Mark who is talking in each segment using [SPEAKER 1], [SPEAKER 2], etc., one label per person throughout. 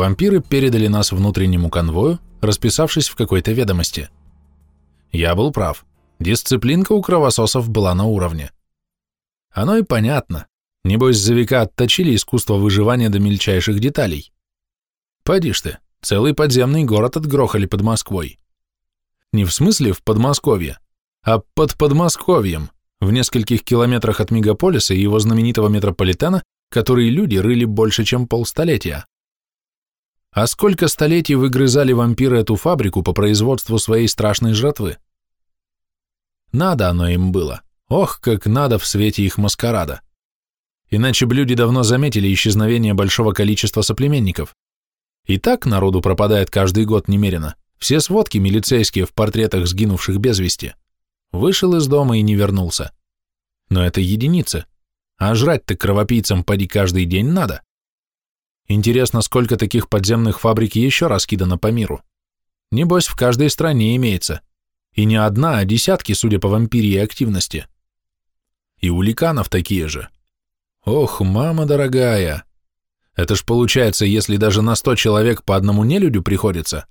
[SPEAKER 1] Вампиры передали нас внутреннему конвою, расписавшись в какой-то ведомости. Я был прав. Дисциплинка у кровососов была на уровне. Оно и понятно. Небось, за века отточили искусство выживания до мельчайших деталей. Поди ж ты, целый подземный город отгрохали под Москвой. Не в смысле в Подмосковье, а под Подмосковьем, в нескольких километрах от мегаполиса и его знаменитого метрополитена, который люди рыли больше, чем полстолетия. А сколько столетий выгрызали вампиры эту фабрику по производству своей страшной жратвы? Надо оно им было. Ох, как надо в свете их маскарада. Иначе бы люди давно заметили исчезновение большого количества соплеменников. И так народу пропадает каждый год немерено. Все сводки милицейские в портретах сгинувших без вести. Вышел из дома и не вернулся. Но это единицы. А жрать-то кровопийцам поди каждый день надо. Интересно, сколько таких подземных фабрик еще раскидано по миру. Небось, в каждой стране имеется. И не одна, а десятки, судя по вампирии активности. И у ликанов такие же. Ох, мама дорогая. Это ж получается, если даже на сто человек по одному нелюдю приходится,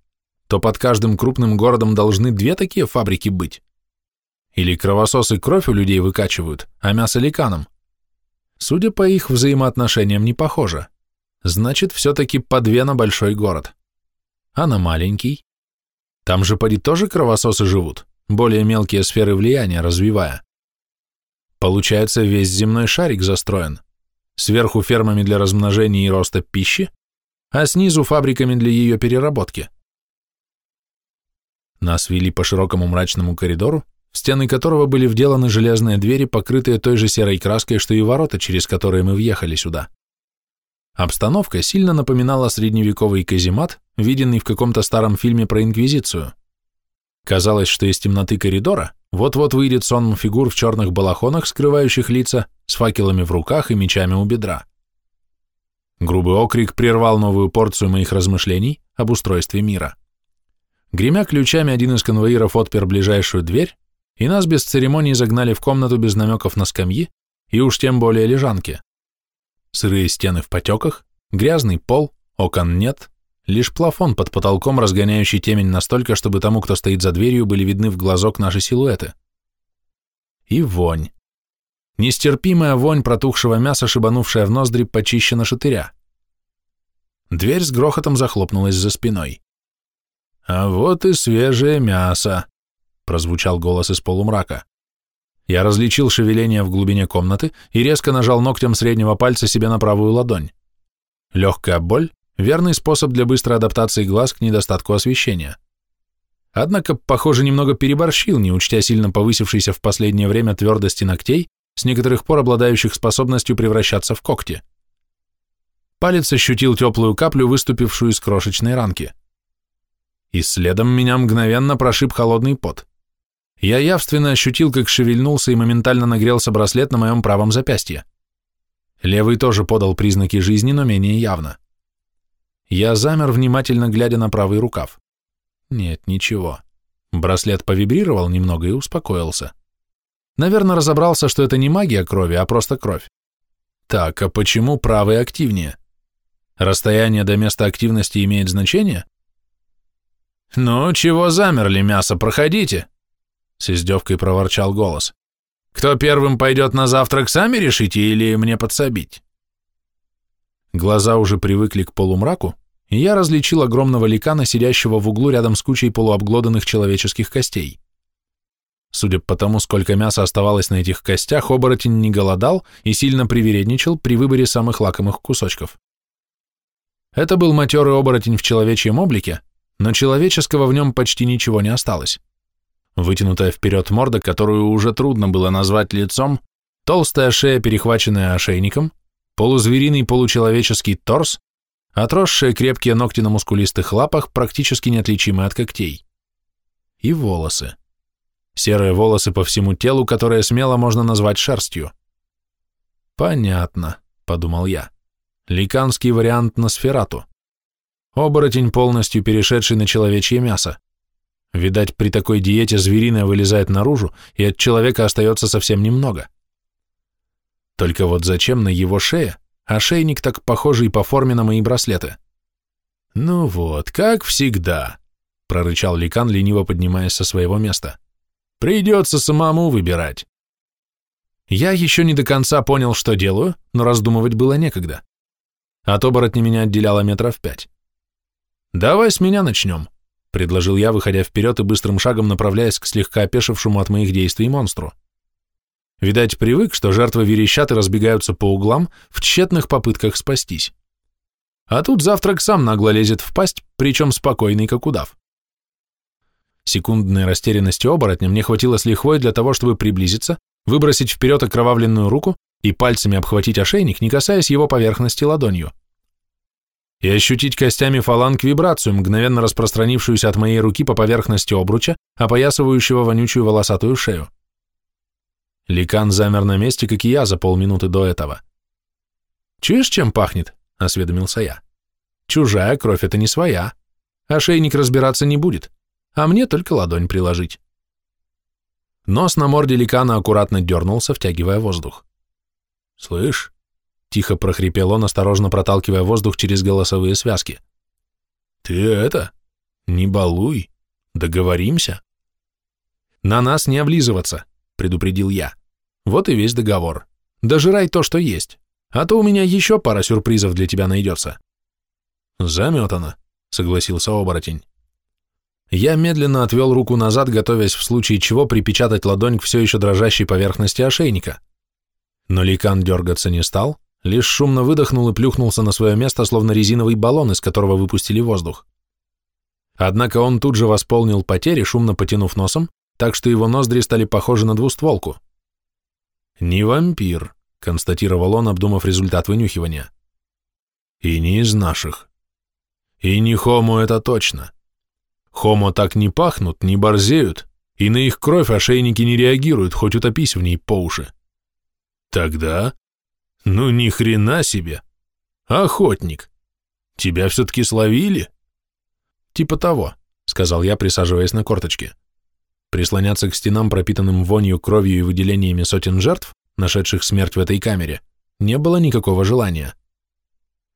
[SPEAKER 1] то под каждым крупным городом должны две такие фабрики быть. Или кровососы кровь у людей выкачивают, а мясо ликанам. Судя по их взаимоотношениям, не похоже. Значит, все-таки по две на большой город. А на маленький? Там же поди тоже кровососы живут, более мелкие сферы влияния развивая. Получается, весь земной шарик застроен. Сверху фермами для размножения и роста пищи, а снизу фабриками для ее переработки. Нас вели по широкому мрачному коридору, в стены которого были вделаны железные двери, покрытые той же серой краской, что и ворота, через которые мы въехали сюда. Обстановка сильно напоминала средневековый каземат, виденный в каком-то старом фильме про Инквизицию. Казалось, что из темноты коридора вот-вот выйдет сон фигур в черных балахонах, скрывающих лица, с факелами в руках и мечами у бедра. Грубый окрик прервал новую порцию моих размышлений об устройстве мира. Гремя ключами, один из конвоиров отпер ближайшую дверь, и нас без церемоний загнали в комнату без намеков на скамьи и уж тем более лежанки. Сырые стены в потеках, грязный пол, окон нет, лишь плафон под потолком, разгоняющий темень настолько, чтобы тому, кто стоит за дверью, были видны в глазок наши силуэты. И вонь. Нестерпимая вонь протухшего мяса, шибанувшая в ноздри, почищена шатыря. Дверь с грохотом захлопнулась за спиной. «А вот и свежее мясо», — прозвучал голос из полумрака. Я различил шевеление в глубине комнаты и резко нажал ногтем среднего пальца себе на правую ладонь. Легкая боль – верный способ для быстрой адаптации глаз к недостатку освещения. Однако, похоже, немного переборщил, не учтя сильно повысившейся в последнее время твердости ногтей, с некоторых пор обладающих способностью превращаться в когти. Палец ощутил теплую каплю, выступившую из крошечной ранки. И следом меня мгновенно прошиб холодный пот. Я явственно ощутил, как шевельнулся и моментально нагрелся браслет на моем правом запястье. Левый тоже подал признаки жизни, но менее явно. Я замер, внимательно глядя на правый рукав. Нет, ничего. Браслет повибрировал немного и успокоился. Наверное, разобрался, что это не магия крови, а просто кровь. Так, а почему правый активнее? Расстояние до места активности имеет значение? «Ну, чего замерли, мясо, проходите!» С издевкой проворчал голос. «Кто первым пойдет на завтрак, сами решите или мне подсобить?» Глаза уже привыкли к полумраку, и я различил огромного ликана, сидящего в углу рядом с кучей полуобглоданных человеческих костей. Судя по тому, сколько мяса оставалось на этих костях, оборотень не голодал и сильно привередничал при выборе самых лакомых кусочков. Это был матерый оборотень в человечьем облике, но человеческого в нем почти ничего не осталось. Вытянутая вперед морда, которую уже трудно было назвать лицом, толстая шея, перехваченная ошейником, полузвериный получеловеческий торс, отросшие крепкие ногти на мускулистых лапах, практически неотличимые от когтей. И волосы. Серые волосы по всему телу, которые смело можно назвать шерстью. «Понятно», — подумал я. Ликанский вариант на сферату. Оборотень, полностью перешедший на человечье мясо. Видать, при такой диете звериная вылезает наружу, и от человека остается совсем немного. Только вот зачем на его шее ошейник так похожий по форме на мои браслеты? Ну вот, как всегда, прорычал Ликан, лениво поднимаясь со своего места. Придется самому выбирать. Я еще не до конца понял, что делаю, но раздумывать было некогда. От оборотня меня отделяло метров пять. «Давай с меня начнем», — предложил я, выходя вперед и быстрым шагом направляясь к слегка опешившему от моих действий монстру. Видать, привык, что жертвы верещат и разбегаются по углам в тщетных попытках спастись. А тут завтрак сам нагло лезет в пасть, причем спокойный, как удав. Секундной растерянности оборотня мне хватило с лихвой для того, чтобы приблизиться, выбросить вперед окровавленную руку и пальцами обхватить ошейник, не касаясь его поверхности ладонью. И ощутить костями фаланг вибрацию, мгновенно распространившуюся от моей руки по поверхности обруча, опоясывающего вонючую волосатую шею. Ликан замер на месте, как и я за полминуты до этого. «Чуешь, чем пахнет?» — осведомился я. «Чужая кровь — это не своя. Ошейник разбираться не будет, а мне только ладонь приложить». Нос на морде ликана аккуратно дернулся, втягивая воздух. «Слышь?» — тихо прохрипел он, осторожно проталкивая воздух через голосовые связки. «Ты это? Не балуй. Договоримся?» «На нас не облизываться», — предупредил я. «Вот и весь договор. Дожирай то, что есть, а то у меня еще пара сюрпризов для тебя найдется». «Заметано», — согласился оборотень. Я медленно отвел руку назад, готовясь в случае чего припечатать ладонь к все еще дрожащей поверхности ошейника. Но ликан дергаться не стал, лишь шумно выдохнул и плюхнулся на свое место, словно резиновый баллон, из которого выпустили воздух. Однако он тут же восполнил потери, шумно потянув носом, так что его ноздри стали похожи на двустволку. «Не вампир», — констатировал он, обдумав результат вынюхивания. «И не из наших. И не хомо это точно. Хомо так не пахнут, не борзеют, и на их кровь ошейники не реагируют, хоть утопись в ней по уши. Тогда? Ну ни хрена себе. Охотник. Тебя все-таки словили? Типа того, сказал я, присаживаясь на корточки. Прислоняться к стенам, пропитанным вонью, кровью и выделениями сотен жертв, нашедших смерть в этой камере, не было никакого желания.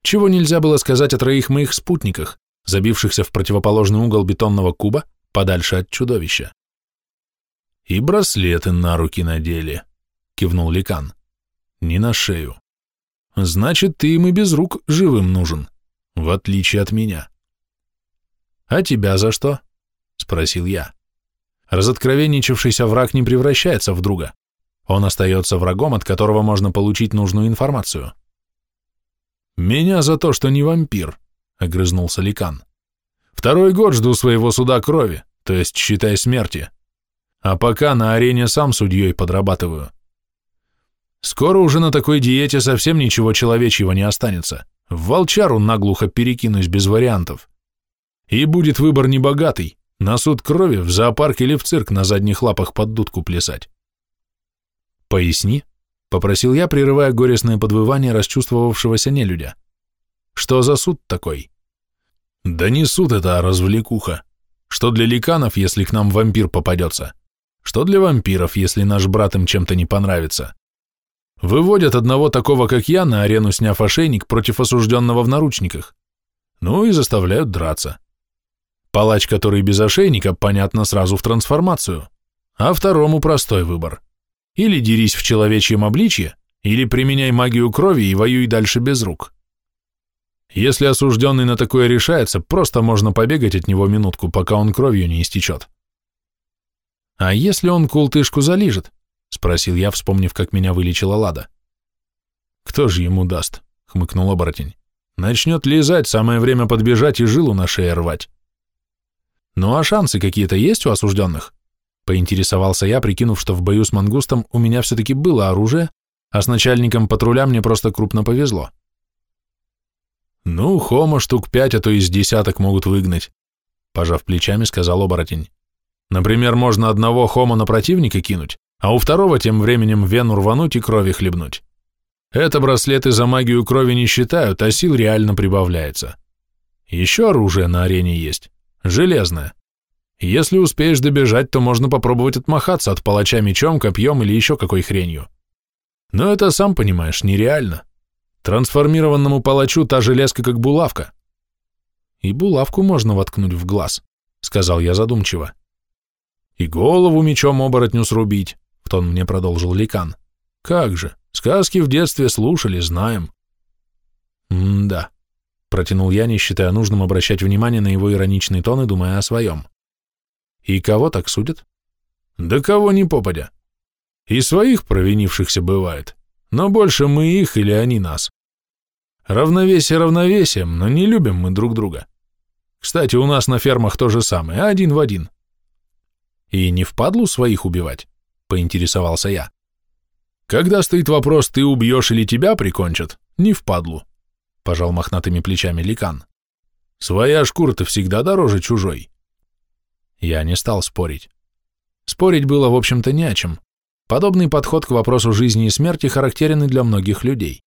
[SPEAKER 1] Чего нельзя было сказать о троих моих спутниках, забившихся в противоположный угол бетонного куба, подальше от чудовища. «И браслеты на руки надели», — кивнул Ликан. «Не на шею. Значит, ты им и без рук живым нужен, в отличие от меня». «А тебя за что?» — спросил я. Разоткровенничавшийся враг не превращается в друга. Он остается врагом, от которого можно получить нужную информацию. «Меня за то, что не вампир», — огрызнулся Ликан. «Второй год жду своего суда крови, то есть, считай, смерти. А пока на арене сам судьей подрабатываю. Скоро уже на такой диете совсем ничего человечьего не останется. В волчару наглухо перекинусь без вариантов. И будет выбор небогатый, на суд крови в зоопарк или в цирк на задних лапах под дудку плясать. «Поясни», — попросил я, прерывая горестное подвывание расчувствовавшегося нелюдя. Что за суд такой? Да не суд это, а развлекуха. Что для ликанов, если к нам вампир попадется? Что для вампиров, если наш брат им чем-то не понравится? Выводят одного такого, как я, на арену, сняв ошейник против осужденного в наручниках. Ну и заставляют драться. Палач, который без ошейника, понятно, сразу в трансформацию. А второму простой выбор. Или дерись в человечьем обличье, или применяй магию крови и воюй дальше без рук. Если осужденный на такое решается, просто можно побегать от него минутку, пока он кровью не истечет. «А если он култышку залижет?» — спросил я, вспомнив, как меня вылечила Лада. «Кто же ему даст?» — хмыкнул оборотень. «Начнет лизать, самое время подбежать и жилу на шее рвать». «Ну а шансы какие-то есть у осужденных?» — поинтересовался я, прикинув, что в бою с мангустом у меня все-таки было оружие, а с начальником патруля мне просто крупно повезло. «Ну, хома штук пять, а то и с десяток могут выгнать», — пожав плечами, сказал оборотень. «Например, можно одного хома на противника кинуть, а у второго тем временем вену рвануть и крови хлебнуть. Это браслеты за магию крови не считают, а сил реально прибавляется. Еще оружие на арене есть, железное. Если успеешь добежать, то можно попробовать отмахаться от палача мечом, копьем или еще какой хренью. Но это, сам понимаешь, нереально. Трансформированному палачу та железка как булавка. и булавку можно воткнуть в глаз, сказал я задумчиво. И голову мечом оборотню срубить, в тон мне продолжил Ликан. Как же, сказки в детстве слушали, знаем. М-да, протянул я, не считая нужным обращать внимание на его ироничный тон и думая о своем. И кого так судят? Да кого не попадя. И своих провинившихся бывает, но больше мы их или они нас. Равновесие равновесием, но не любим мы друг друга. Кстати, у нас на фермах то же самое, один в один. И не впадлу своих убивать, поинтересовался я. Когда стоит вопрос, ты убьешь или тебя прикончат, не впадлу, пожал мохнатыми плечами ликан. Своя шкура-то всегда дороже чужой. Я не стал спорить. Спорить было, в общем-то, не о чем. Подобный подход к вопросу жизни и смерти характерен и для многих людей.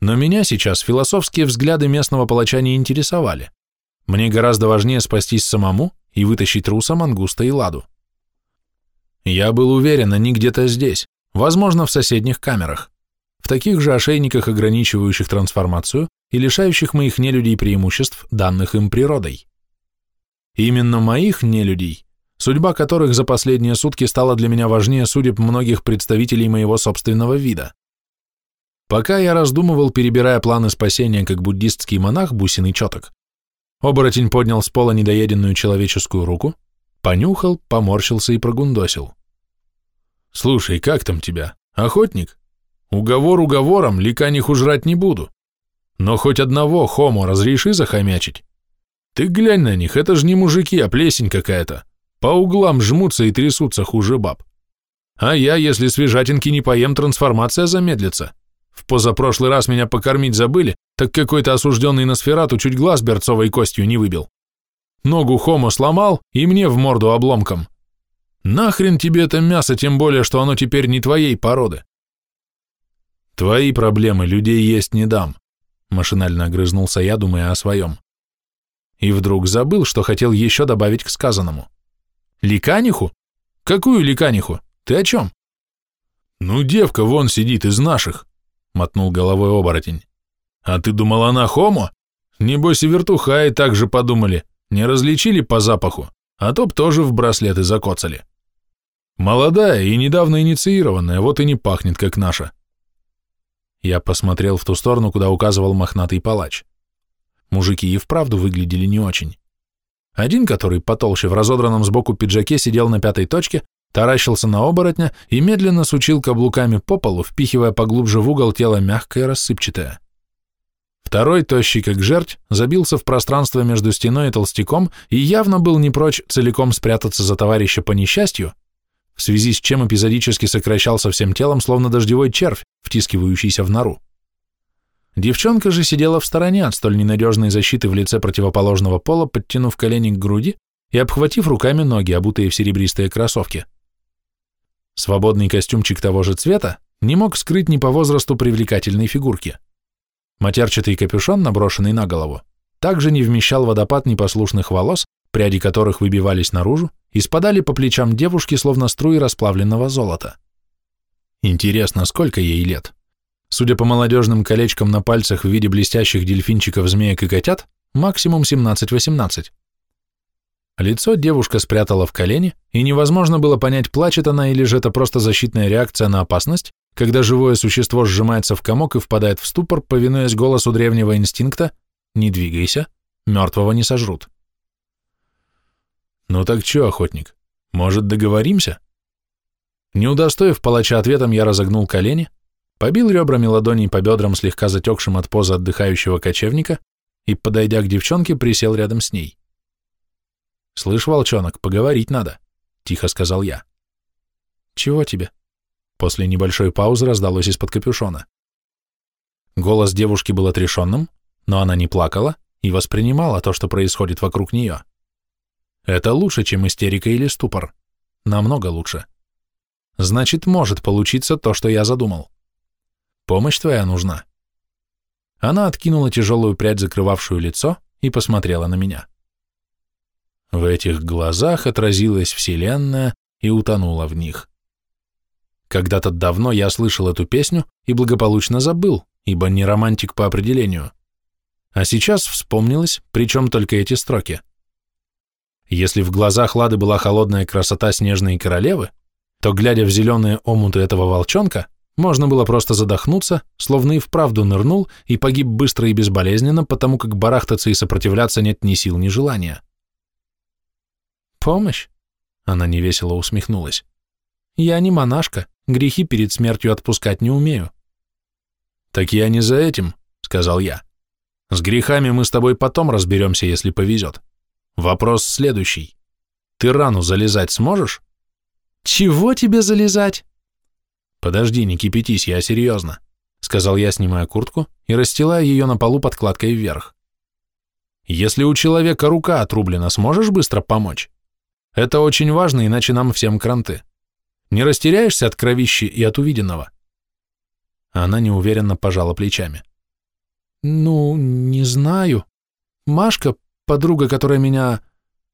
[SPEAKER 1] Но меня сейчас философские взгляды местного палача не интересовали. Мне гораздо важнее спастись самому и вытащить руса, мангуста и ладу. Я был уверен, они где-то здесь, возможно, в соседних камерах, в таких же ошейниках, ограничивающих трансформацию и лишающих моих нелюдей преимуществ, данных им природой. Именно моих нелюдей, судьба которых за последние сутки стала для меня важнее судеб многих представителей моего собственного вида. Пока я раздумывал, перебирая планы спасения, как буддистский монах бусиный четок, оборотень поднял с пола недоеденную человеческую руку, понюхал, поморщился и прогундосил. «Слушай, как там тебя? Охотник? Уговор уговором, ликаниху жрать не буду. Но хоть одного хомо разреши захомячить. Ты глянь на них, это же не мужики, а плесень какая-то. По углам жмутся и трясутся хуже баб. А я, если свежатинки не поем, трансформация замедлится. В позапрошлый раз меня покормить забыли, так какой-то осужденный на сферату чуть глаз берцовой костью не выбил. Ногу хомо сломал и мне в морду обломком. Нахрен тебе это мясо, тем более, что оно теперь не твоей породы. Твои проблемы людей есть не дам, машинально огрызнулся я, думая о своем. И вдруг забыл, что хотел еще добавить к сказанному. Ликаниху? Какую ликаниху? Ты о чем? Ну, девка вон сидит из наших, мотнул головой оборотень. А ты думал, она хомо? Небось и вертуха и так же подумали, не различили по запаху, а то б тоже в браслеты закоцали. Молодая и недавно инициированная, вот и не пахнет, как наша. Я посмотрел в ту сторону, куда указывал мохнатый палач. Мужики и вправду выглядели не очень. Один, который потолще в разодранном сбоку пиджаке сидел на пятой точке, таращился на оборотня и медленно сучил каблуками по полу, впихивая поглубже в угол тело мягкое рассыпчатое. Второй, тощий как жерть, забился в пространство между стеной и толстяком и явно был не прочь целиком спрятаться за товарища по несчастью, в связи с чем эпизодически сокращался всем телом, словно дождевой червь, втискивающийся в нору. Девчонка же сидела в стороне от столь ненадежной защиты в лице противоположного пола, подтянув колени к груди и обхватив руками ноги, обутые в серебристые кроссовки. Свободный костюмчик того же цвета не мог скрыть ни по возрасту привлекательной фигурки. Матерчатый капюшон, наброшенный на голову, также не вмещал водопад непослушных волос, пряди которых выбивались наружу и спадали по плечам девушки, словно струи расплавленного золота. Интересно, сколько ей лет? Судя по молодежным колечкам на пальцах в виде блестящих дельфинчиков, змеек и котят, максимум 17-18. Лицо девушка спрятала в колени, и невозможно было понять, плачет она или же это просто защитная реакция на опасность, когда живое существо сжимается в комок и впадает в ступор, повинуясь голосу древнего инстинкта «Не двигайся, мертвого не сожрут». «Ну так чё, охотник, может, договоримся?» Не удостоив палача ответом, я разогнул колени, побил ребрами ладоней по бедрам слегка затекшим от позы отдыхающего кочевника и, подойдя к девчонке, присел рядом с ней. «Слышь, волчонок, поговорить надо», — тихо сказал я. «Чего тебе?» После небольшой паузы раздалось из-под капюшона. Голос девушки был отрешенным, но она не плакала и воспринимала то, что происходит вокруг нее. Это лучше, чем истерика или ступор. Намного лучше. Значит, может получиться то, что я задумал. Помощь твоя нужна. Она откинула тяжелую прядь, закрывавшую лицо, и посмотрела на меня. В этих глазах отразилась Вселенная и утонула в них. Когда-то давно я слышал эту песню и благополучно забыл, ибо не романтик по определению. А сейчас вспомнилось, причем только эти строки. Если в глазах Лады была холодная красота снежной королевы, то, глядя в зеленые омуты этого волчонка, можно было просто задохнуться, словно и вправду нырнул и погиб быстро и безболезненно, потому как барахтаться и сопротивляться нет ни сил, ни желания. «Помощь?» — она невесело усмехнулась. «Я не монашка, грехи перед смертью отпускать не умею».
[SPEAKER 2] «Так я не за этим», — сказал я. «С грехами мы с тобой потом разберемся, если повезет. Вопрос следующий. Ты рану залезать сможешь?»
[SPEAKER 1] «Чего тебе залезать?»
[SPEAKER 2] «Подожди, не кипятись, я серьезно», — сказал я, снимая куртку и расстилая ее на полу подкладкой вверх. «Если у человека рука отрублена, сможешь быстро помочь? Это очень важно, иначе нам всем кранты. Не растеряешься от кровищи и от увиденного?» Она неуверенно пожала плечами.
[SPEAKER 1] «Ну, не знаю. Машка, подруга, которая меня...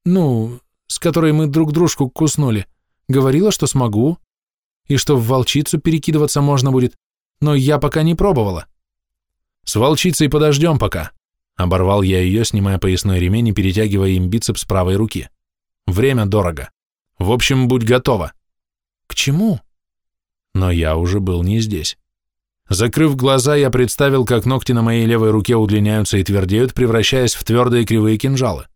[SPEAKER 1] Ну, с которой мы друг дружку куснули, говорила, что смогу, и что в волчицу перекидываться можно будет, но я пока не пробовала.
[SPEAKER 2] С волчицей подождем пока. Оборвал я ее, снимая поясной ремень и перетягивая им бицепс правой руки. Время дорого. В общем, будь готова.
[SPEAKER 1] К чему?
[SPEAKER 2] Но я уже был не здесь. Закрыв глаза, я представил, как ногти на моей левой руке удлиняются и твердеют, превращаясь в твердые кривые кинжалы.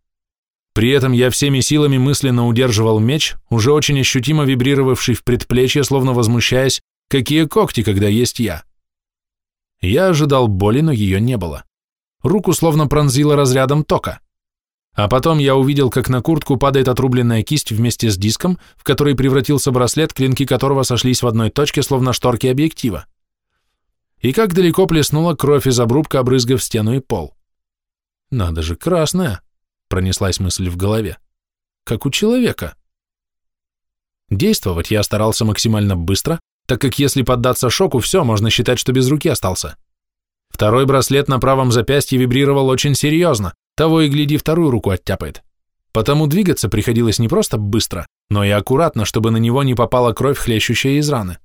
[SPEAKER 2] При этом я всеми силами мысленно удерживал меч, уже очень ощутимо вибрировавший в предплечье, словно возмущаясь, какие когти, когда есть я. Я ожидал боли, но ее не было. Руку словно пронзило разрядом тока. А потом я увидел, как на куртку падает отрубленная кисть вместе с диском, в который превратился браслет, клинки которого сошлись в одной точке, словно шторки объектива. И как далеко плеснула кровь из обрубка, обрызгав стену и пол. Надо же, красная пронеслась мысль в голове. Как у человека. Действовать я старался максимально быстро, так как если поддаться шоку, все, можно считать, что без руки остался. Второй браслет на правом запястье вибрировал очень серьезно, того и гляди, вторую руку оттяпает. Потому двигаться приходилось не просто быстро, но и аккуратно, чтобы на него не попала кровь, хлещущая из раны.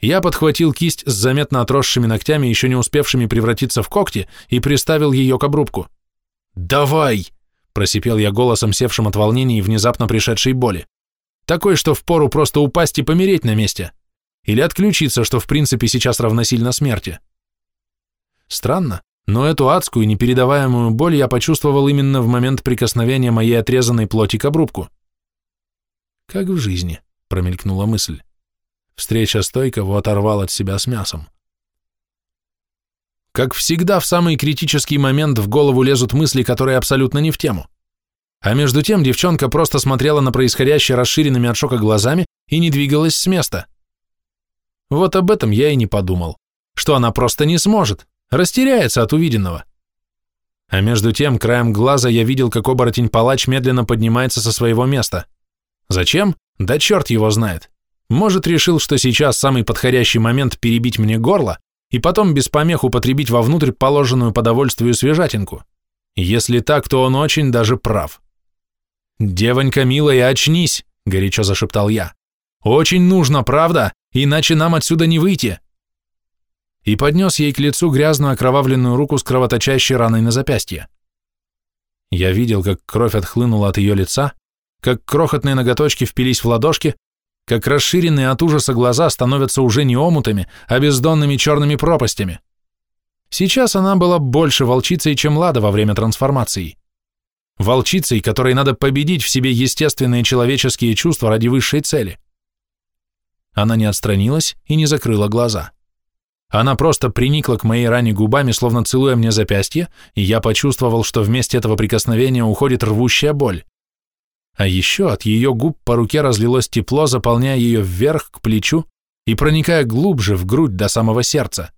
[SPEAKER 2] Я подхватил кисть с заметно отросшими ногтями, еще не успевшими превратиться в когти, и приставил ее к обрубку. «Давай!» – просипел я голосом, севшим от волнения и внезапно пришедшей боли. «Такой, что впору просто упасть и помереть на месте. Или отключиться, что в принципе сейчас равносильно смерти». Странно, но эту адскую, непередаваемую боль я почувствовал именно в момент прикосновения моей отрезанной плоти к обрубку. «Как в жизни», — промелькнула мысль. Встреча с той, кого оторвал от себя с мясом. Как всегда, в самый критический момент в голову лезут мысли, которые абсолютно не в тему. А между тем девчонка просто смотрела на происходящее расширенными от шока глазами и не двигалась с места. Вот об этом я и не подумал, что она просто не сможет, растеряется от увиденного. А между тем, краем глаза я видел, как оборотень-палач медленно поднимается со своего места. Зачем? Да черт его знает. Может, решил, что сейчас самый подходящий момент перебить мне горло, и потом без помех употребить вовнутрь положенную по довольствию свежатинку. Если так, то он очень даже прав. «Девонька милая, очнись!» — горячо зашептал я. «Очень нужно, правда? Иначе нам отсюда не выйти!» И поднес ей к лицу грязную окровавленную руку с кровоточащей раной на запястье. Я видел, как кровь отхлынула от ее лица, как крохотные ноготочки впились в ладошки, как расширенные от ужаса глаза становятся уже не омутами, а бездонными черными пропастями. Сейчас она была больше волчицей, чем Лада во время трансформации. Волчицей, которой надо победить в себе естественные человеческие чувства ради высшей цели. Она не отстранилась и не закрыла глаза. Она просто приникла к моей ране губами, словно целуя мне запястье, и я почувствовал, что вместе этого прикосновения уходит рвущая боль. А еще от ее губ по руке разлилось тепло, заполняя ее вверх к плечу и проникая глубже в грудь до самого сердца.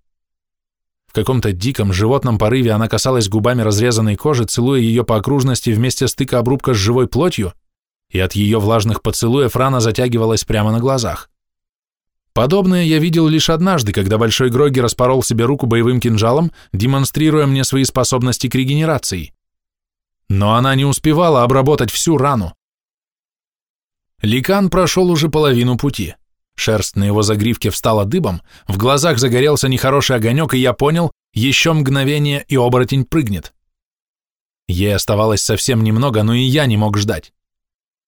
[SPEAKER 2] В каком-то диком животном порыве она касалась губами разрезанной кожи, целуя ее по окружности вместе стыка обрубка с живой плотью, и от ее влажных поцелуев рана затягивалась прямо на глазах. Подобное я видел лишь однажды, когда Большой Гроги распорол себе руку боевым кинжалом, демонстрируя мне свои способности к регенерации. Но она не успевала обработать всю рану. Ликан прошел уже половину пути. Шерсть на его загривке встала дыбом, в глазах загорелся нехороший огонек, и я понял, Еще мгновение, и оборотень прыгнет. Ей оставалось совсем немного, но и я не мог ждать.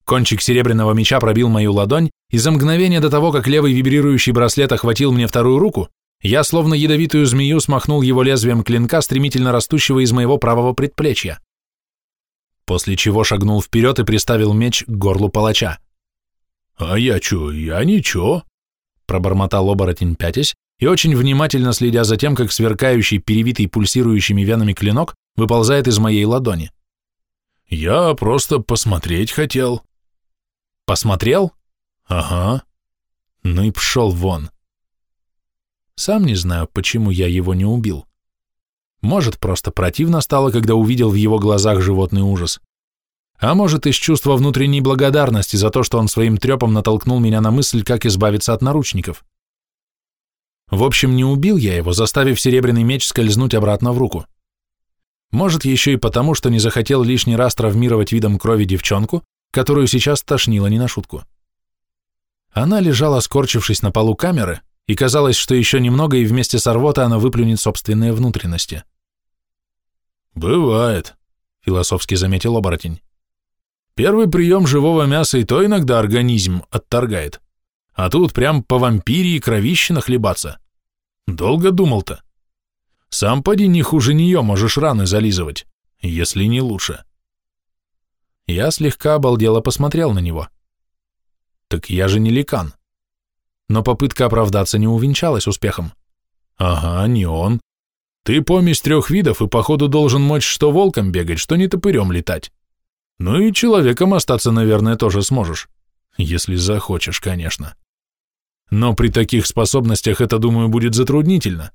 [SPEAKER 2] Кончик серебряного меча пробил мою ладонь, и за мгновение до того, как левый вибрирующий браслет охватил мне вторую руку, я, словно ядовитую змею, смахнул его лезвием клинка, стремительно растущего из моего правого предплечья. После чего шагнул вперед и приставил меч к горлу палача.
[SPEAKER 1] «А я чё, я ничего», — пробормотал оборотень пятясь и очень внимательно следя за тем, как сверкающий, перевитый пульсирующими венами клинок выползает из моей ладони. «Я просто посмотреть хотел».
[SPEAKER 2] «Посмотрел?»
[SPEAKER 1] «Ага».
[SPEAKER 2] Ну и пшел вон. Сам не знаю, почему я его не убил. Может, просто противно стало, когда увидел в его глазах животный ужас. А может, из чувства внутренней благодарности за то, что он своим трепом натолкнул меня на мысль, как избавиться от наручников. В общем, не убил я его, заставив серебряный меч скользнуть обратно в руку. Может, еще и потому, что не захотел лишний раз травмировать видом крови девчонку, которую сейчас тошнило не на шутку. Она лежала, скорчившись на полу камеры, и казалось, что еще немного, и вместе с рвотой она выплюнет собственные внутренности.
[SPEAKER 1] «Бывает», — философски заметил оборотень. «Первый прием живого мяса и то иногда организм отторгает. А тут прям по вампире и кровище нахлебаться. Долго думал-то. Сам поди не хуже нее можешь раны зализывать, если не лучше».
[SPEAKER 2] Я слегка обалдело посмотрел на него. «Так я же не ликан» но попытка оправдаться не увенчалась успехом.
[SPEAKER 1] Ага, не он. Ты помесь трех видов и походу должен мочь что волком бегать, что не топырем летать. Ну и человеком остаться, наверное, тоже сможешь. Если захочешь, конечно. Но при таких способностях это, думаю, будет затруднительно.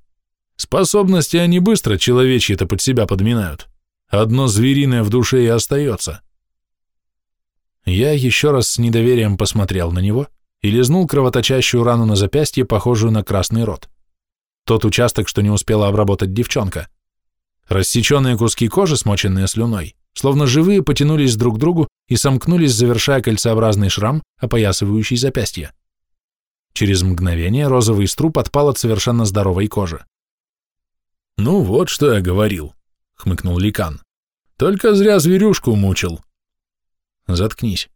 [SPEAKER 1] Способности они быстро человечьи-то под себя подминают. Одно звериное в душе и остается.
[SPEAKER 2] Я еще раз с недоверием посмотрел на него, и лизнул кровоточащую рану на запястье, похожую на красный рот. Тот участок, что не успела обработать девчонка. Рассеченные куски кожи, смоченные слюной, словно живые, потянулись друг к другу и сомкнулись, завершая кольцеобразный шрам, опоясывающий запястье. Через мгновение розовый струп отпал от совершенно здоровой кожи.
[SPEAKER 1] «Ну вот, что я говорил», — хмыкнул Ликан. «Только зря зверюшку мучил».
[SPEAKER 2] «Заткнись»,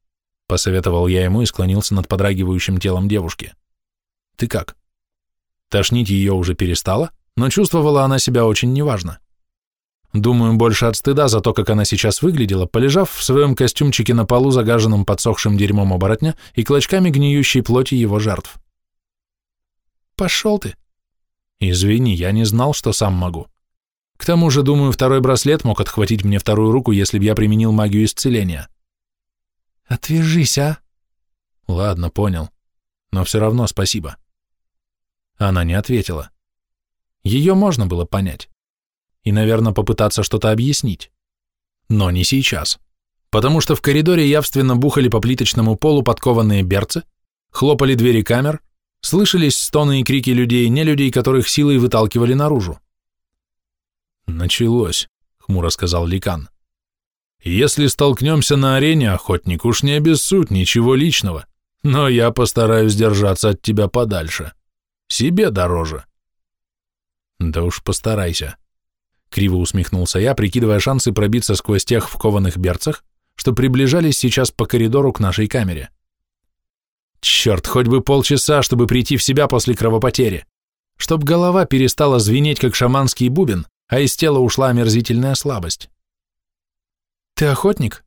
[SPEAKER 2] Посоветовал я ему и склонился над подрагивающим телом девушки. «Ты как?» Тошнить ее уже перестала, но чувствовала она себя очень неважно. Думаю, больше от стыда за то, как она сейчас выглядела, полежав в своем костюмчике на полу, загаженном подсохшим дерьмом оборотня и клочками гниющей плоти его жертв. «Пошел ты!» «Извини, я не знал, что сам могу. К тому же, думаю, второй браслет мог отхватить мне вторую руку, если бы я применил магию исцеления. Отвяжись, а? Ладно, понял. Но все равно спасибо. Она не ответила. Ее можно было понять. И, наверное, попытаться что-то объяснить. Но не сейчас. Потому что в коридоре явственно бухали по плиточному полу подкованные берцы, хлопали двери камер, слышались стоны и крики людей, не людей, которых силой выталкивали наружу.
[SPEAKER 1] «Началось», — хмуро сказал Ликан. Если столкнемся на арене, охотник, уж не обессудь, ничего личного, но я постараюсь держаться от тебя подальше. Себе дороже.
[SPEAKER 2] Да уж постарайся. Криво усмехнулся я, прикидывая шансы пробиться сквозь тех в кованых берцах, что приближались сейчас по коридору к нашей камере. Черт, хоть бы полчаса, чтобы прийти в себя после кровопотери. Чтоб голова перестала звенеть, как шаманский бубен, а из тела ушла омерзительная слабость. «Ты охотник?»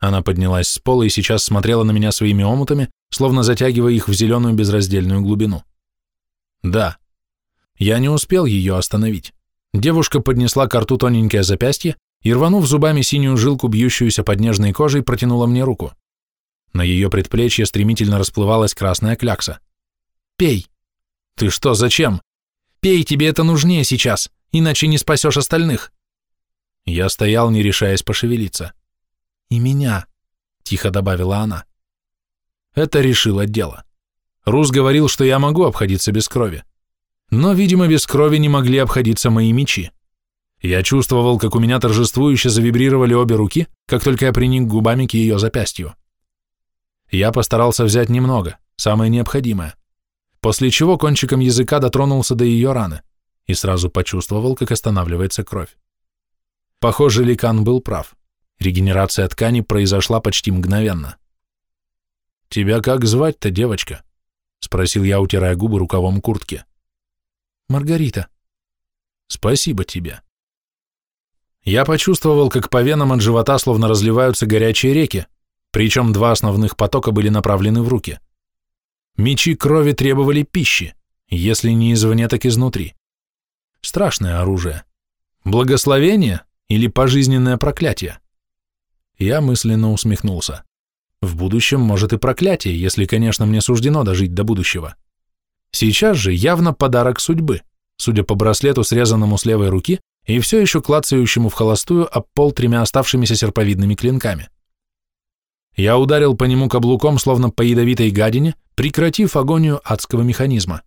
[SPEAKER 2] Она поднялась с пола и сейчас смотрела на меня своими омутами, словно затягивая их в зеленую безраздельную глубину. «Да». Я не успел ее остановить. Девушка поднесла к рту тоненькое запястье и, рванув зубами синюю жилку, бьющуюся под нежной кожей, протянула мне руку. На ее предплечье стремительно расплывалась красная клякса. «Пей!» «Ты что, зачем?» «Пей, тебе это нужнее сейчас, иначе не спасешь остальных!» Я стоял, не решаясь пошевелиться. «И меня», — тихо добавила она. Это решило дело. Рус говорил, что я могу обходиться без крови. Но, видимо, без крови не могли обходиться мои мечи. Я чувствовал, как у меня торжествующе завибрировали обе руки, как только я приник губами к ее запястью. Я постарался взять немного, самое необходимое, после чего кончиком языка дотронулся до ее раны
[SPEAKER 1] и сразу почувствовал, как останавливается кровь. Похоже, Ликан был прав. Регенерация ткани произошла почти мгновенно. «Тебя как звать-то, девочка?» — спросил я, утирая губы рукавом куртки.
[SPEAKER 2] «Маргарита».
[SPEAKER 1] «Спасибо тебе». Я почувствовал, как по венам от живота словно разливаются горячие реки, причем два основных потока были направлены в руки. Мечи крови требовали пищи, если не извне, так изнутри. Страшное оружие. Благословение или пожизненное проклятие? Я мысленно усмехнулся. В будущем может и проклятие, если, конечно, мне суждено дожить до будущего. Сейчас же явно подарок судьбы, судя по браслету, срезанному с левой руки и все еще клацающему в холостую об пол тремя оставшимися серповидными клинками. Я ударил по нему каблуком, словно по ядовитой гадине, прекратив агонию адского механизма.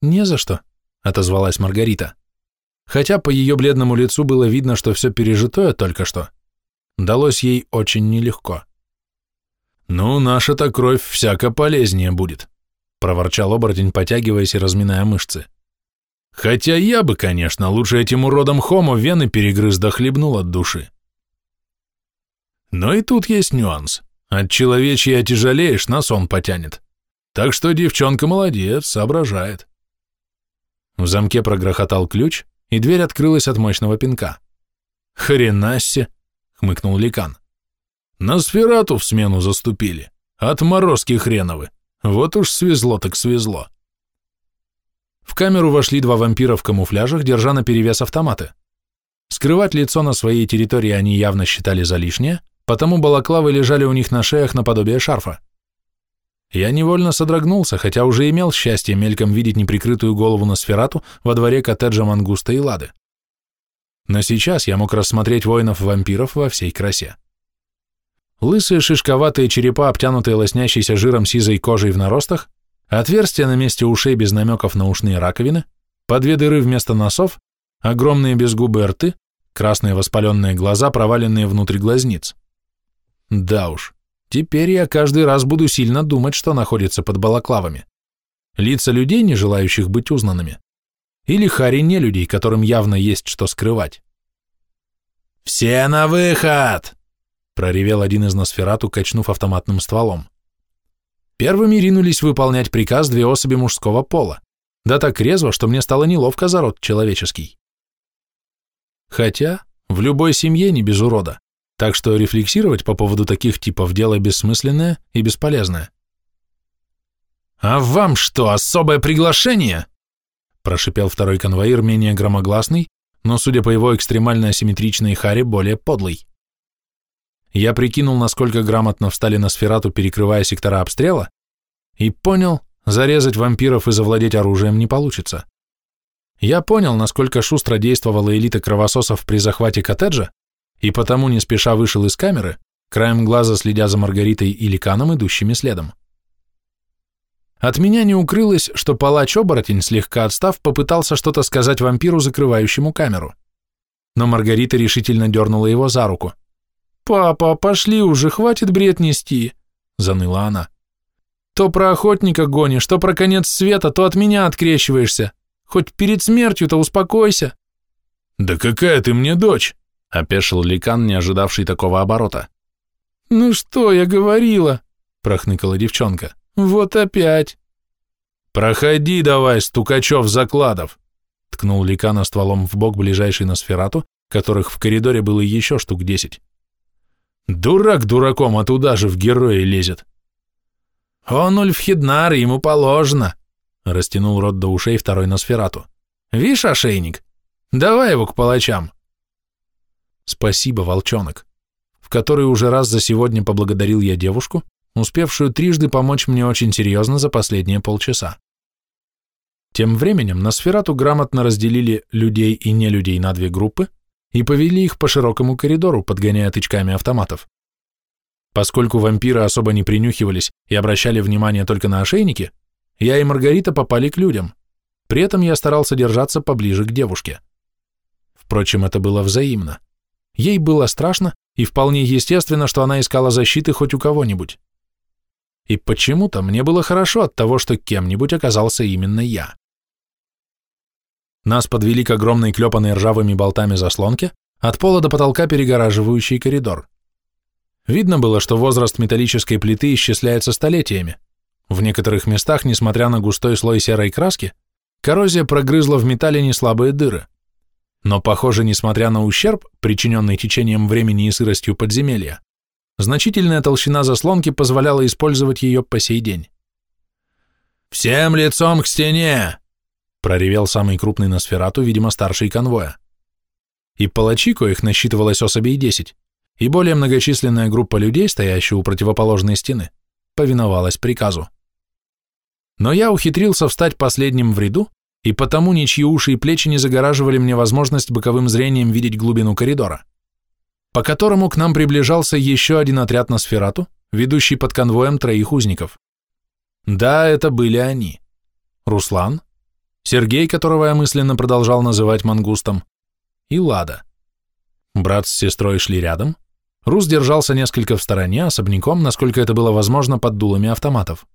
[SPEAKER 2] «Не за что», — отозвалась Маргарита.
[SPEAKER 1] Хотя по ее бледному лицу было видно, что все пережитое только что далось ей очень нелегко. «Ну, наша-то кровь всяко полезнее будет», — проворчал оборотень, потягиваясь и разминая мышцы. «Хотя я бы, конечно, лучше этим уродом Хомо вены перегрыз да от души». Но и тут есть нюанс. От человечья отяжелеешь, на сон потянет. Так что девчонка молодец, соображает. В замке прогрохотал ключ, и дверь открылась от мощного пинка. «Хренассе!» — хмыкнул Ликан. «На сферату в смену заступили. Отморозки хреновы. Вот уж свезло так свезло». В камеру вошли два вампира в камуфляжах, держа на перевес автоматы. Скрывать лицо на своей территории они явно считали за лишнее, потому балаклавы лежали у них на шеях наподобие шарфа. Я невольно содрогнулся, хотя уже имел счастье мельком видеть неприкрытую голову на сферату во дворе коттеджа Мангуста и Лады. Но сейчас я мог рассмотреть воинов-вампиров во всей красе. Лысые шишковатые черепа, обтянутые лоснящейся жиром сизой кожей в наростах, отверстия на месте ушей без намеков на ушные раковины, по две дыры вместо носов, огромные безгубые рты, красные воспаленные глаза, проваленные внутрь глазниц. Да уж, теперь я каждый раз буду сильно думать, что находится под балаклавами. Лица людей, не желающих быть узнанными, или хари людей, которым явно есть что скрывать. «Все на выход!» — проревел один из Носферату, качнув автоматным стволом. Первыми ринулись выполнять приказ две особи мужского пола, да так резво, что мне стало неловко за род человеческий. Хотя в любой семье не без урода. Так что рефлексировать по поводу таких типов дело бессмысленное и бесполезное. «А вам что, особое приглашение?» прошипел второй конвоир, менее громогласный, но, судя по его экстремально асимметричной харе, более подлый. Я прикинул, насколько грамотно встали на сферату, перекрывая сектора обстрела, и понял, зарезать вампиров и завладеть оружием не получится. Я понял, насколько шустро действовала элита кровососов при захвате коттеджа, и потому не спеша вышел из камеры, краем глаза следя за Маргаритой и Ликаном, идущими следом. От меня не укрылось, что палач-оборотень, слегка отстав, попытался что-то сказать вампиру, закрывающему камеру. Но Маргарита решительно дернула его за руку. «Папа, пошли уже, хватит бред нести», — заныла она. «То про охотника гонишь, то про конец света, то от меня открещиваешься. Хоть перед смертью-то успокойся». «Да какая ты мне дочь?» — опешил Ликан, не ожидавший такого оборота.
[SPEAKER 2] «Ну что я говорила?» — прохныкала девчонка. «Вот опять!»
[SPEAKER 1] «Проходи давай, стукачев закладов!» — ткнул Ликана стволом в бок ближайший на сферату, которых в коридоре было еще штук десять. «Дурак дураком, а туда же в герои лезет!»
[SPEAKER 2] «Он Ульфхиднар, ему положено!» — растянул рот до ушей второй на сферату. «Вишь, ошейник? Давай его к палачам!»
[SPEAKER 1] Спасибо, волчонок. В который уже раз за сегодня поблагодарил я девушку, успевшую трижды помочь мне очень серьезно за последние полчаса. Тем временем на сферату грамотно разделили людей и нелюдей на две группы и повели их по широкому коридору, подгоняя тычками автоматов. Поскольку вампиры особо не принюхивались и обращали внимание только на ошейники, я и Маргарита попали к людям. При этом я старался держаться поближе к девушке. Впрочем, это было взаимно. Ей было страшно, и вполне естественно, что она искала защиты хоть у кого-нибудь. И почему-то мне было хорошо от того, что кем-нибудь оказался именно я.
[SPEAKER 2] Нас подвели к огромной клепанной ржавыми болтами заслонке, от пола до потолка перегораживающий коридор. Видно было, что возраст металлической плиты исчисляется столетиями. В некоторых местах, несмотря на густой слой серой краски, коррозия прогрызла в металле неслабые дыры. Но, похоже, несмотря на ущерб, причиненный течением времени и сыростью подземелья, значительная толщина заслонки позволяла использовать ее по сей день. «Всем лицом к стене!» — проревел самый крупный на сферату, видимо, старший конвоя. И палачи, коих насчитывалось особей десять, и более многочисленная группа людей, стоящая у противоположной стены, повиновалась приказу. Но я ухитрился встать последним в ряду, и потому ничьи уши и плечи не загораживали мне возможность боковым зрением видеть глубину коридора, по которому к нам приближался еще один отряд на сферату, ведущий под конвоем троих узников. Да, это были они. Руслан, Сергей, которого я мысленно продолжал называть мангустом, и Лада. Брат с сестрой шли рядом, Рус держался несколько в стороне, особняком, насколько это было возможно, под дулами автоматов.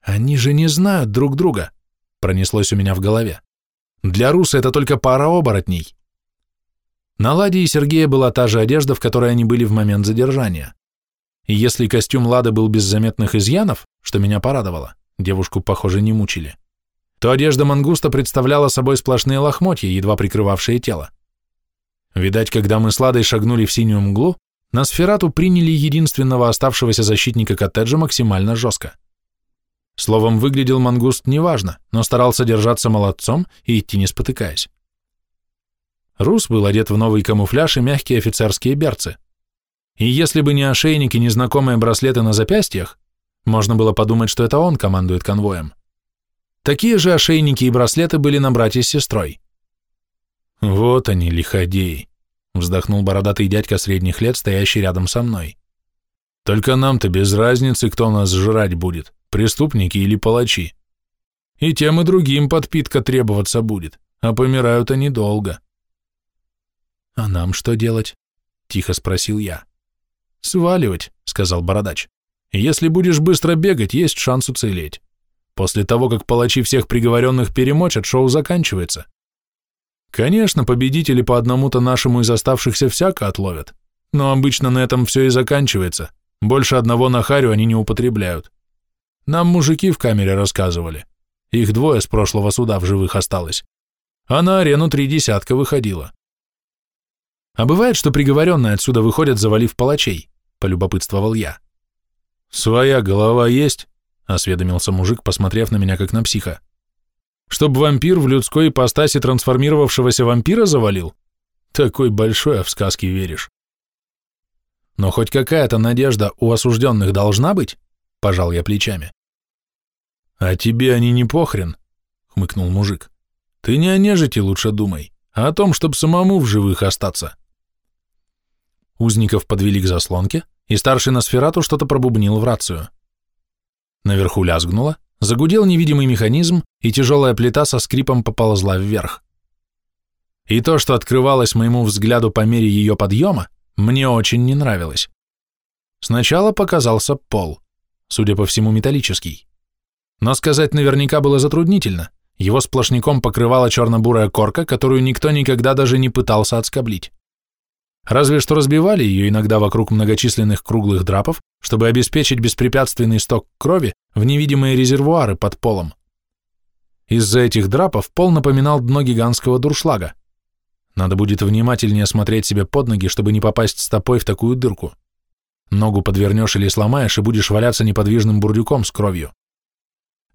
[SPEAKER 2] «Они же не знают друг друга», — пронеслось у меня в голове. «Для Руса это только пара оборотней». На Ладе и Сергея была та же одежда, в которой они были в момент задержания. И если костюм Лады был без заметных изъянов, что меня порадовало, девушку, похоже, не мучили, то одежда мангуста представляла собой сплошные лохмотья, едва прикрывавшие тело. Видать, когда мы с Ладой шагнули в синюю мглу, на сферату приняли единственного оставшегося защитника коттеджа максимально жестко. Словом, выглядел мангуст неважно, но старался держаться молодцом и идти не спотыкаясь. Рус был одет в новый камуфляж и мягкие офицерские берцы. И если бы не ошейники, незнакомые браслеты на запястьях, можно было подумать, что это он командует конвоем. Такие же ошейники и браслеты были на брате с сестрой. «Вот они, лиходеи», — вздохнул бородатый дядька средних лет, стоящий рядом со мной. «Только нам-то без разницы, кто нас жрать будет, преступники или палачи. И тем и другим подпитка требоваться будет, а помирают они долго». «А нам что делать?» — тихо спросил я. «Сваливать», — сказал бородач. «Если будешь быстро бегать, есть шанс уцелеть. После того, как палачи всех приговоренных перемочат, шоу заканчивается. Конечно, победители по одному-то нашему из оставшихся всяко отловят, но обычно на этом все и заканчивается. Больше одного на харю они не употребляют. Нам мужики в камере рассказывали. Их двое с прошлого суда в живых осталось. А на арену три десятка выходило. А бывает, что приговоренные отсюда выходят, завалив палачей, полюбопытствовал я. Своя голова есть? Осведомился мужик, посмотрев на меня как на психа. Чтоб вампир в людской ипостаси трансформировавшегося вампира завалил? Такой большой, а в сказки веришь. Но хоть какая-то надежда у осужденных должна быть, пожал я плечами. А тебе они не похрен, хмыкнул мужик. Ты не о нежити лучше думай, а о том, чтобы самому в живых остаться. Узников подвели к заслонке, и старший Носферату что-то пробубнил в рацию. Наверху лязгнуло, Загудел невидимый механизм, и тяжелая плита со скрипом поползла вверх. И то, что открывалось моему взгляду по мере ее подъема, мне очень не нравилось. Сначала показался пол, судя по всему металлический. Но сказать наверняка было затруднительно, его сплошняком покрывала черно-бурая корка, которую никто никогда даже не пытался отскоблить. Разве что разбивали ее иногда вокруг многочисленных круглых драпов, чтобы обеспечить беспрепятственный сток крови в невидимые резервуары под полом. Из-за этих драпов пол напоминал дно гигантского дуршлага. Надо будет внимательнее смотреть себе под ноги, чтобы не попасть стопой в такую дырку. Ногу подвернешь или сломаешь, и будешь валяться неподвижным бурдюком с кровью.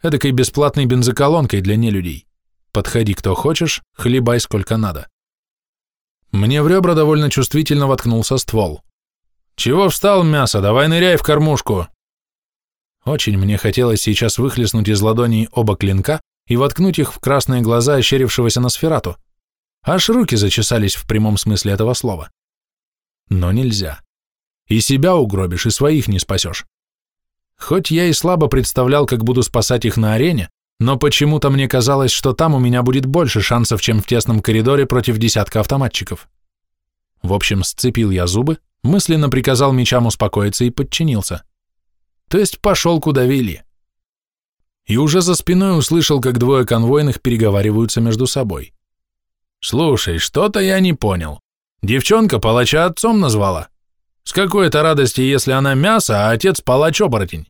[SPEAKER 2] Эдакой бесплатной бензоколонкой для нелюдей. Подходи, кто хочешь, хлебай сколько надо. Мне в ребра довольно чувствительно воткнулся ствол. «Чего встал, мясо? Давай ныряй в кормушку!» Очень мне хотелось сейчас выхлестнуть из ладоней оба клинка и воткнуть их в красные глаза ощерившегося на сферату. Аж руки зачесались в прямом смысле этого слова. Но нельзя. И себя угробишь, и своих не спасешь. Хоть я и слабо представлял, как буду спасать их на арене, но почему-то мне казалось, что там у меня будет больше шансов, чем в тесном коридоре против десятка автоматчиков. В общем, сцепил я зубы, мысленно приказал мечам успокоиться и подчинился. То есть пошел куда вели.
[SPEAKER 1] и уже за спиной услышал, как двое конвойных переговариваются между собой. «Слушай, что-то я не понял. Девчонка палача отцом назвала. С какой-то радости, если она мясо, а отец палач-оборотень?»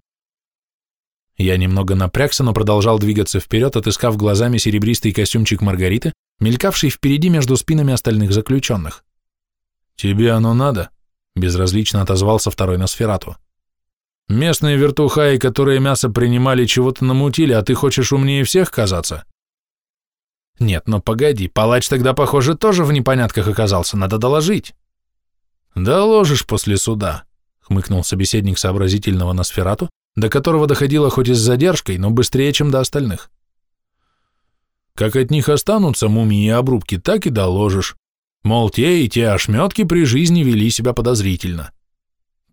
[SPEAKER 1] Я немного напрягся, но продолжал двигаться вперед, отыскав глазами серебристый костюмчик Маргариты, мелькавший впереди между спинами остальных заключенных. «Тебе оно надо?» — безразлично отозвался второй на сферату. «Местные вертухаи, которые мясо принимали, чего-то намутили, а ты хочешь умнее всех казаться?» «Нет, но погоди, палач тогда, похоже, тоже в непонятках оказался, надо доложить». «Доложишь после суда», — хмыкнул собеседник сообразительного на сферату, до которого доходило хоть и с задержкой, но быстрее, чем до остальных. Как от них останутся мумии и обрубки, так и доложишь. Мол, те и те ошметки при жизни вели себя подозрительно.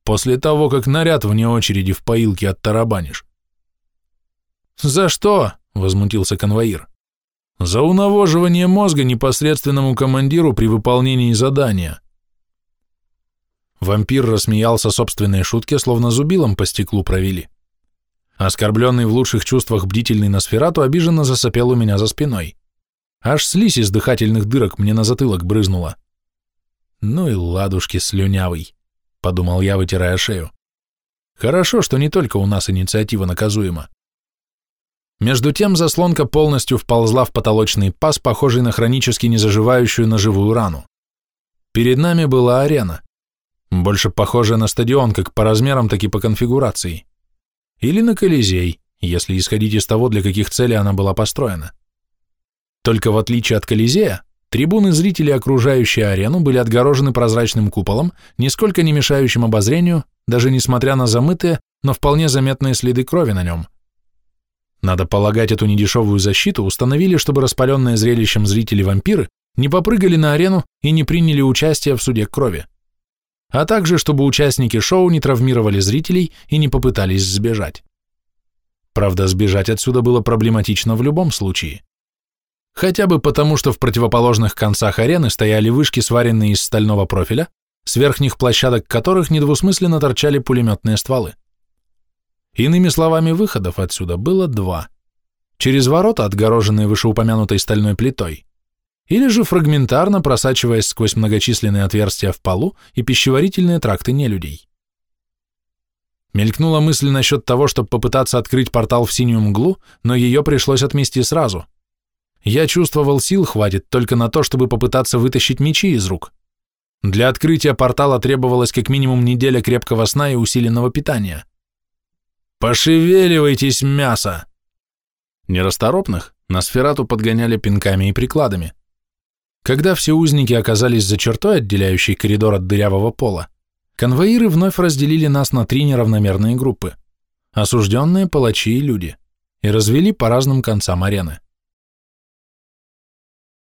[SPEAKER 1] После того, как наряд вне очереди в поилке оттарабанишь. «За что?» — возмутился конвоир. «За унавоживание мозга непосредственному командиру при выполнении задания». Вампир рассмеялся собственной шутке, словно зубилом по стеклу провели. Оскорбленный в лучших чувствах бдительный Носферату обиженно засопел у меня за спиной. Аж слизь из дыхательных дырок мне на затылок брызнула. «Ну и ладушки слюнявый», — подумал я, вытирая шею. «Хорошо, что не только у нас инициатива наказуема». Между тем заслонка полностью вползла в потолочный паз, похожий на хронически незаживающую ножевую рану. Перед нами была арена, больше похожая на стадион как по размерам, так и по конфигурации. Или на Колизей, если исходить из того, для каких целей она была построена. Только в отличие от Колизея, трибуны зрителей, окружающие арену, были отгорожены прозрачным куполом, нисколько не мешающим обозрению, даже несмотря на замытые, но вполне заметные следы крови на нем. Надо полагать, эту недешевую защиту установили, чтобы распаленные зрелищем зрители-вампиры не попрыгали на арену и не приняли участие в суде крови а также чтобы участники шоу не травмировали зрителей и не попытались сбежать. Правда, сбежать отсюда было проблематично в любом случае. Хотя бы потому, что в противоположных концах арены стояли вышки, сваренные из стального профиля, с верхних площадок которых недвусмысленно торчали пулеметные стволы. Иными словами, выходов отсюда было два. Через ворота, отгороженные вышеупомянутой стальной плитой, или же фрагментарно просачиваясь сквозь многочисленные отверстия в полу и пищеварительные тракты нелюдей. Мелькнула мысль насчет того, чтобы попытаться открыть портал в синюю мглу, но ее пришлось отмести сразу. Я чувствовал, сил хватит только на то, чтобы попытаться вытащить мечи из рук. Для открытия портала требовалось как минимум неделя крепкого сна и усиленного питания. «Пошевеливайтесь, мясо!» Нерасторопных на сферату подгоняли пинками и прикладами. Когда все узники оказались за чертой, отделяющей коридор от дырявого пола, конвоиры вновь разделили нас на три неравномерные группы – осужденные, палачи и люди, и развели по разным концам арены.